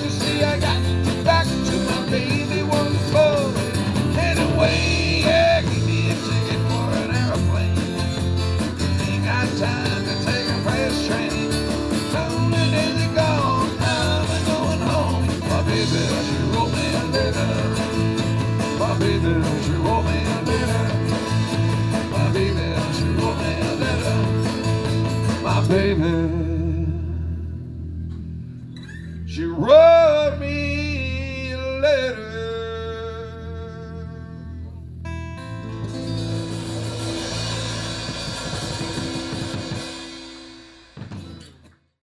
to see I got back to my baby once more. Anyway, yeah, give me a ticket for an airplane. Ain't got time to take a fast train. Gone, I'm home. My baby, she. My baby, she. My baby, she. My baby. She rose.